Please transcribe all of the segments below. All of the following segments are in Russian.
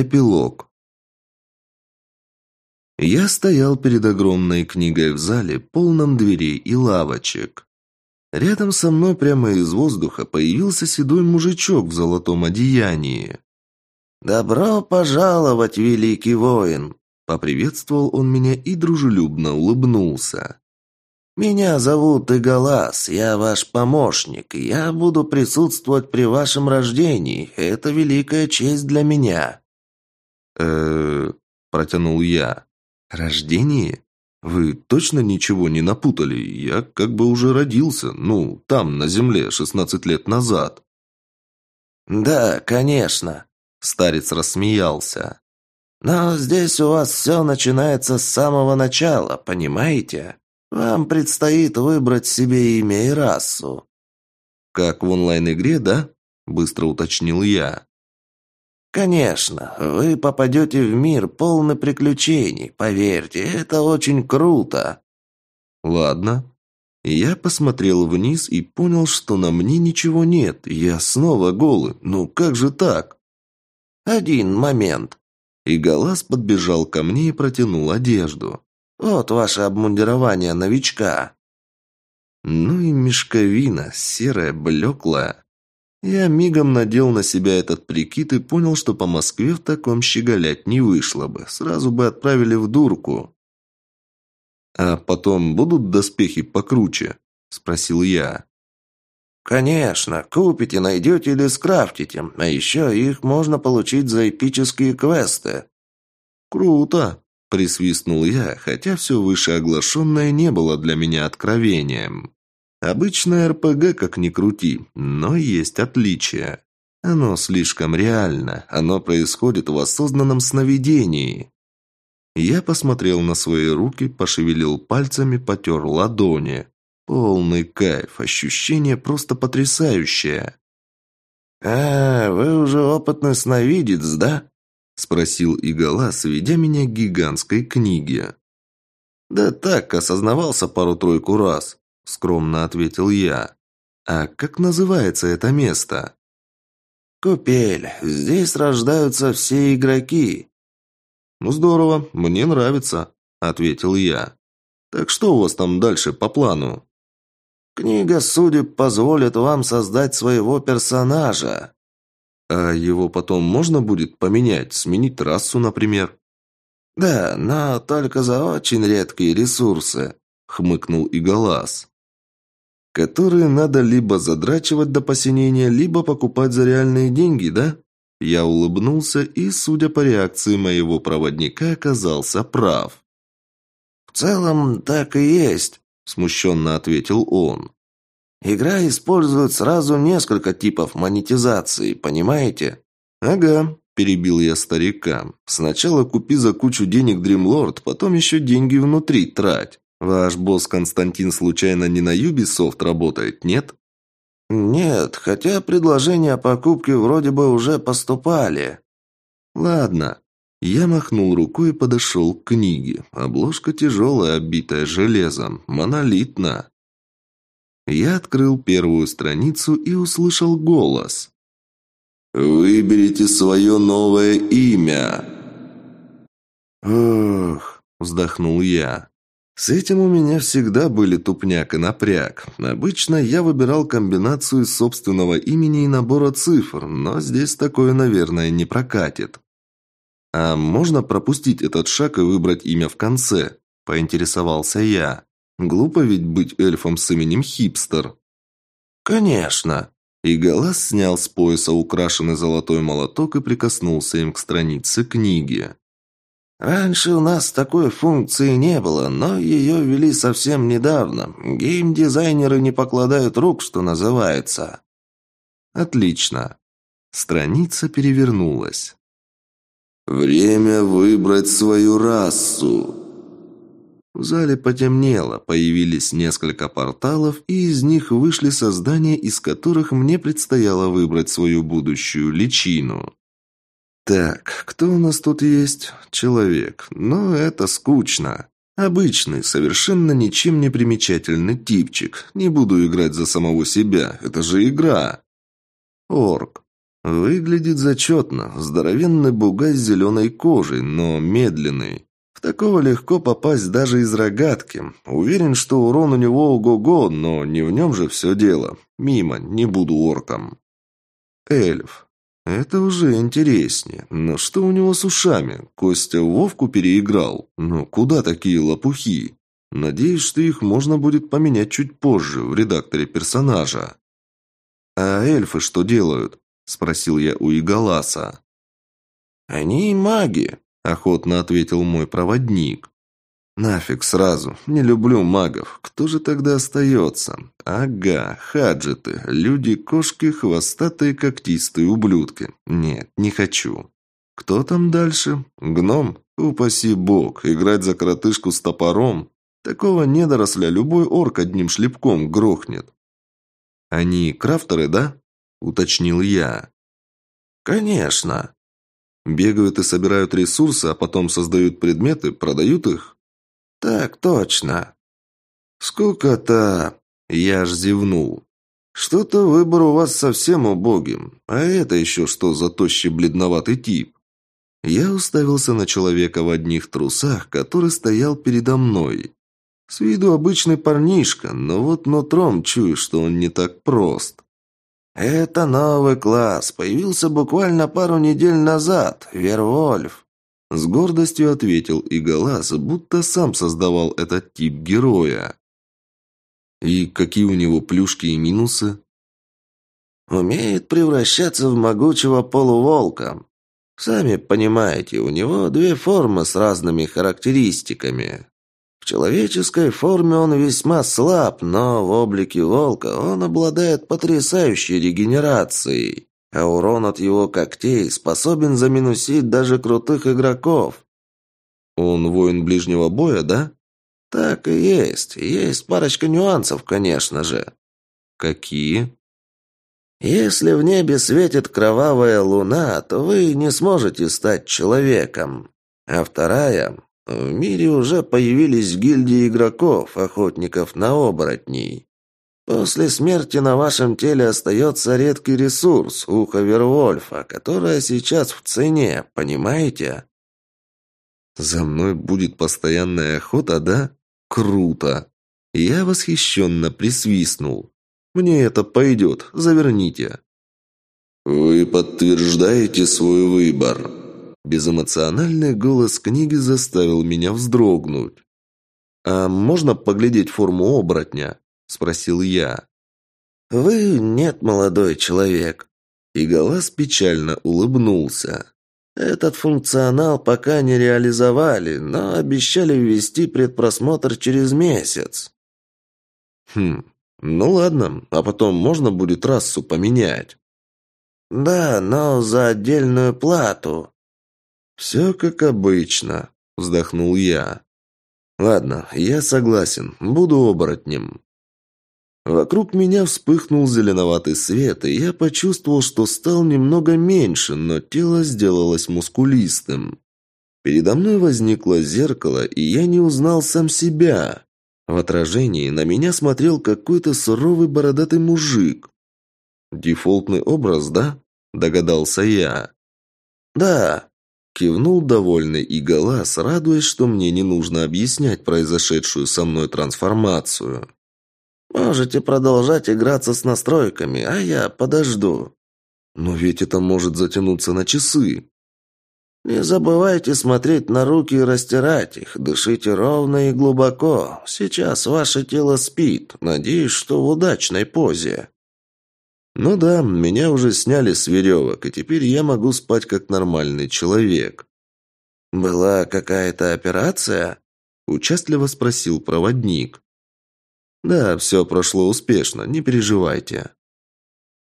Эпилог. Я стоял перед огромной книгой в зале, полном дверей и лавочек. Рядом со мной прямо из воздуха появился седой мужичок в золотом одеянии. «Добро пожаловать, великий воин!» Поприветствовал он меня и дружелюбно улыбнулся. «Меня зовут Иголас, я ваш помощник, я буду присутствовать при вашем рождении. Это великая честь для меня». Э протянул я. «Рождение? Вы точно ничего не напутали? Я как бы уже родился, ну, там, на земле, шестнадцать лет назад». «Да, конечно», — старец рассмеялся. «Но здесь у вас все начинается с самого начала, понимаете? Вам предстоит выбрать себе имя и расу». «Как в онлайн-игре, да?» – быстро уточнил я. «Конечно, вы попадете в мир полный приключений, поверьте, это очень круто». «Ладно». Я посмотрел вниз и понял, что на мне ничего нет, я снова голый, ну как же так? «Один момент». И Галас подбежал ко мне и протянул одежду. Вот ваше обмундирование новичка». Ну и мешковина, серая, блеклая. Я мигом надел на себя этот прикид и понял, что по Москве в таком щеголять не вышло бы. Сразу бы отправили в дурку. «А потом будут доспехи покруче?» – спросил я. «Конечно, купите, найдете или скрафтите. А еще их можно получить за эпические квесты». «Круто!» Присвистнул я, хотя все вышеоглашенное не было для меня откровением. Обычное РПГ, как ни крути, но есть отличия. Оно слишком реально, оно происходит в осознанном сновидении. Я посмотрел на свои руки, пошевелил пальцами, потер ладони. Полный кайф, ощущение просто потрясающее. «А, вы уже опытный сновидец, да?» Спросил Игала, сведя меня к гигантской книге. «Да так, осознавался пару-тройку раз», — скромно ответил я. «А как называется это место?» «Купель. Здесь рождаются все игроки». «Ну здорово, мне нравится», — ответил я. «Так что у вас там дальше по плану?» «Книга судеб позволит вам создать своего персонажа», а его потом можно будет поменять, сменить трассу, например? Да, но только за очень редкие ресурсы, хмыкнул Иголас. Которые надо либо задрачивать до посинения, либо покупать за реальные деньги, да? Я улыбнулся и, судя по реакции моего проводника, оказался прав. «В целом, так и есть», – смущенно ответил он. Игра использует сразу несколько типов монетизации, понимаете? Ага, перебил я старика. Сначала купи за кучу денег Дримлорд, потом еще деньги внутри трать. Ваш босс Константин случайно не на Ubisoft работает, нет? Нет, хотя предложения о покупке вроде бы уже поступали. Ладно. Я махнул рукой и подошел к книге. Обложка тяжелая, оббитая железом, монолитна. Я открыл первую страницу и услышал голос. «Выберите свое новое имя!» «Ох!» – вздохнул я. С этим у меня всегда были тупняк и напряг. Обычно я выбирал комбинацию собственного имени и набора цифр, но здесь такое, наверное, не прокатит. «А можно пропустить этот шаг и выбрать имя в конце?» – поинтересовался я. Глупо ведь быть эльфом с именем Хипстер. Конечно. И Галас снял с пояса украшенный золотой молоток и прикоснулся им к странице книги. Раньше у нас такой функции не было, но ее ввели совсем недавно. Геймдизайнеры не покладают рук, что называется. Отлично. Страница перевернулась. Время выбрать свою расу. В зале потемнело, появились несколько порталов, и из них вышли создания, из которых мне предстояло выбрать свою будущую личину. Так, кто у нас тут есть? Человек. Но это скучно. Обычный, совершенно ничем не примечательный типчик. Не буду играть за самого себя, это же игра. Орк. Выглядит зачетно. Здоровенный бугай с зеленой кожей, но медленный. В такого легко попасть даже из рогатки. Уверен, что урон у него ого-го, но не в нем же все дело. Мимо, не буду орком. Эльф. Это уже интереснее. Но что у него с ушами? Костя Вовку переиграл? Ну, куда такие лопухи? Надеюсь, что их можно будет поменять чуть позже, в редакторе персонажа. А эльфы что делают? Спросил я у Иголаса. «Они маги», – охотно ответил мой проводник. «Нафиг сразу. Не люблю магов. Кто же тогда остается? Ага, хаджеты. Люди-кошки, хвостатые когтистые ублюдки. Нет, не хочу. Кто там дальше? Гном? Упаси бог. Играть за коротышку с топором? Такого недоросля любой орк одним шлепком грохнет. Они крафтеры, да? уточнил я. Конечно. Бегают и собирают ресурсы, а потом создают предметы, продают их? Так точно. Сколько-то... Я аж зевнул. Что-то выбор у вас совсем убогим. А это еще что за тощий бледноватый тип? Я уставился на человека в одних трусах, который стоял передо мной. С виду обычный парнишка, но вот нутром чую, что он не так прост. «Это новый класс. Появился буквально пару недель назад. Вервольф». С гордостью ответил Иголас, будто сам создавал этот тип героя. «И какие у него плюшки и минусы?» «Умеет превращаться в могучего полуволка. Сами понимаете, у него две формы с разными характеристиками. В человеческой форме он весьма слаб, но в облике волка он обладает потрясающей регенерацией, а урон от его когтей способен заминусить даже крутых игроков. Он воин ближнего боя, да? Так и есть. Есть парочка нюансов, конечно же. Какие? Если в небе светит кровавая луна, то вы не сможете стать человеком. А вторая в мире уже появились гильдии игроков, охотников на оборотней. После смерти на вашем теле остается редкий ресурс – ухо Вервольфа, которое сейчас в цене, понимаете? За мной будет постоянная охота, да? Круто! Я восхищенно присвистнул. Мне это пойдет, заверните. Вы подтверждаете свой выбор. Безэмоциональный голос книги заставил меня вздрогнуть. «А можно поглядеть форму оборотня?» – спросил я. «Вы нет, молодой человек». И голос печально улыбнулся. «Этот функционал пока не реализовали, но обещали ввести предпросмотр через месяц». «Хм, ну ладно, а потом можно будет расу поменять». «Да, но за отдельную плату», «Все как обычно», – вздохнул я. «Ладно, я согласен, буду оборотнем». Вокруг меня вспыхнул зеленоватый свет, и я почувствовал, что стал немного меньше, но тело сделалось мускулистым. Передо мной возникло зеркало, и я не узнал сам себя. В отражении на меня смотрел какой-то суровый бородатый мужик. «Дефолтный образ, да?» – догадался я. «Да», Кивнул довольный и Галас, радуясь, что мне не нужно объяснять произошедшую со мной трансформацию. «Можете продолжать играться с настройками, а я подожду». «Но ведь это может затянуться на часы». «Не забывайте смотреть на руки и растирать их. Дышите ровно и глубоко. Сейчас ваше тело спит. Надеюсь, что в удачной позе». Ну да, меня уже сняли с веревок, и теперь я могу спать как нормальный человек. «Была какая-то операция?» – участливо спросил проводник. «Да, все прошло успешно, не переживайте».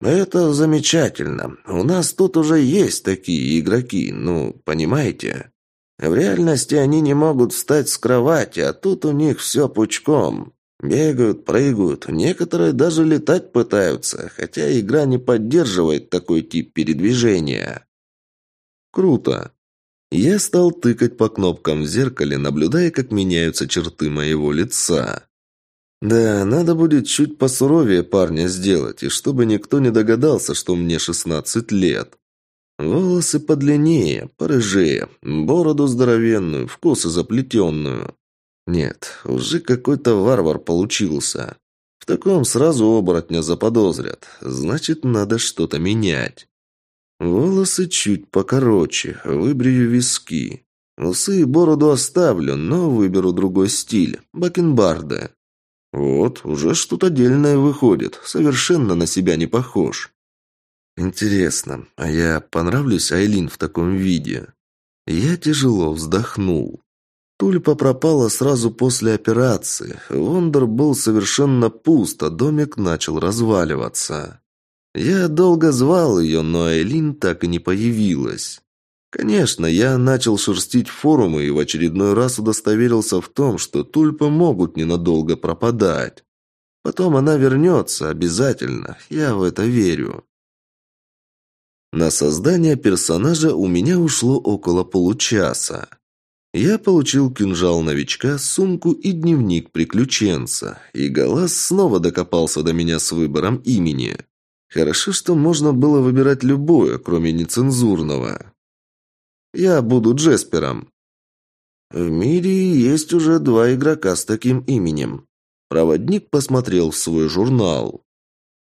«Это замечательно. У нас тут уже есть такие игроки, ну, понимаете? В реальности они не могут встать с кровати, а тут у них все пучком. Бегают, прыгают, некоторые даже летать пытаются, хотя игра не поддерживает такой тип передвижения. Круто. Я стал тыкать по кнопкам в зеркале, наблюдая, как меняются черты моего лица. Да, надо будет чуть посуровее парня сделать, и чтобы никто не догадался, что мне 16 лет. Волосы подлиннее, порыжее, бороду здоровенную, в косы заплетенную. Нет, уже какой-то варвар получился. В таком сразу оборотня заподозрят. Значит, надо что-то менять. Волосы чуть покороче, выбрию виски. Усы и бороду оставлю, но выберу другой стиль. Бакенбарды. Вот, уже что-то дельное выходит. Совершенно на себя не похож. Интересно, а я понравлюсь Айлин в таком виде? Я тяжело вздохнул. Тульпа пропала сразу после операции. Вондер был совершенно пуст, а домик начал разваливаться. Я долго звал ее, но Айлин так и не появилась. Конечно, я начал шерстить форумы и в очередной раз удостоверился в том, что тульпы могут ненадолго пропадать. Потом она вернется, обязательно, я в это верю. На создание персонажа у меня ушло около получаса. Я получил кинжал новичка, сумку и дневник приключенца, и Галас снова докопался до меня с выбором имени. Хорошо, что можно было выбирать любое, кроме нецензурного. Я буду Джеспером. В мире есть уже два игрока с таким именем. Проводник посмотрел в свой журнал.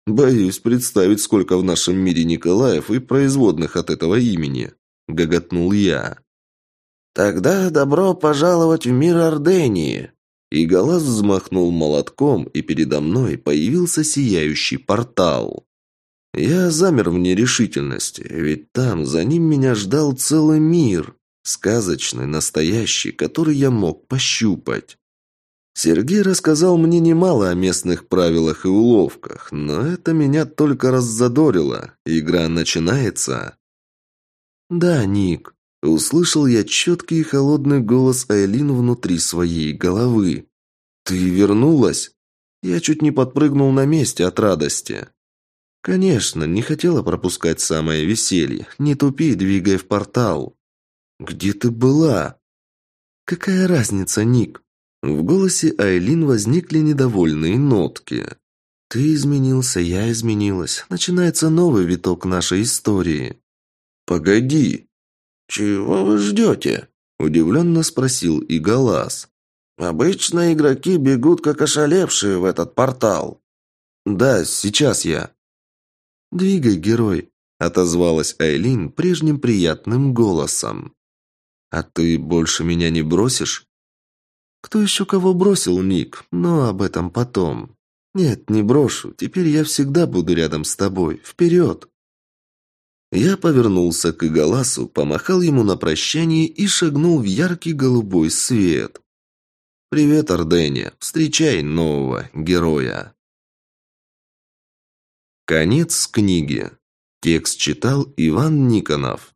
Боюсь представить, сколько в нашем мире Николаев и производных от этого имени, гоготнул я. Тогда добро пожаловать в мир Ордении. И Галас взмахнул молотком, и передо мной появился сияющий портал. Я замер в нерешительности, ведь там за ним меня ждал целый мир, сказочный, настоящий, который я мог пощупать. Сергей рассказал мне немало о местных правилах и уловках, но это меня только раззадорило. Игра начинается. «Да, Ник», — услышал я четкий и холодный голос Айлин внутри своей головы. «Ты вернулась?» Я чуть не подпрыгнул на месте от радости. Конечно, не хотела пропускать самое веселье. Не тупи, двигай в портал. Где ты была? Какая разница, Ник? В голосе Айлин возникли недовольные нотки. Ты изменился, я изменилась. Начинается новый виток нашей истории. Погоди. Чего вы ждете? Удивленно спросил Игалас. Обычно игроки бегут как ошалевшие в этот портал. Да, сейчас я. «Двигай, герой», — отозвалась Айлин прежним приятным голосом. «А ты больше меня не бросишь?» «Кто еще кого бросил, Ник? Но об этом потом. Нет, не брошу. Теперь я всегда буду рядом с тобой. Вперед!» Я повернулся к Иголасу, помахал ему на прощание и шагнул в яркий голубой свет. «Привет, Ордения. Встречай нового героя!» Конец книги. Текст читал Иван Никонов.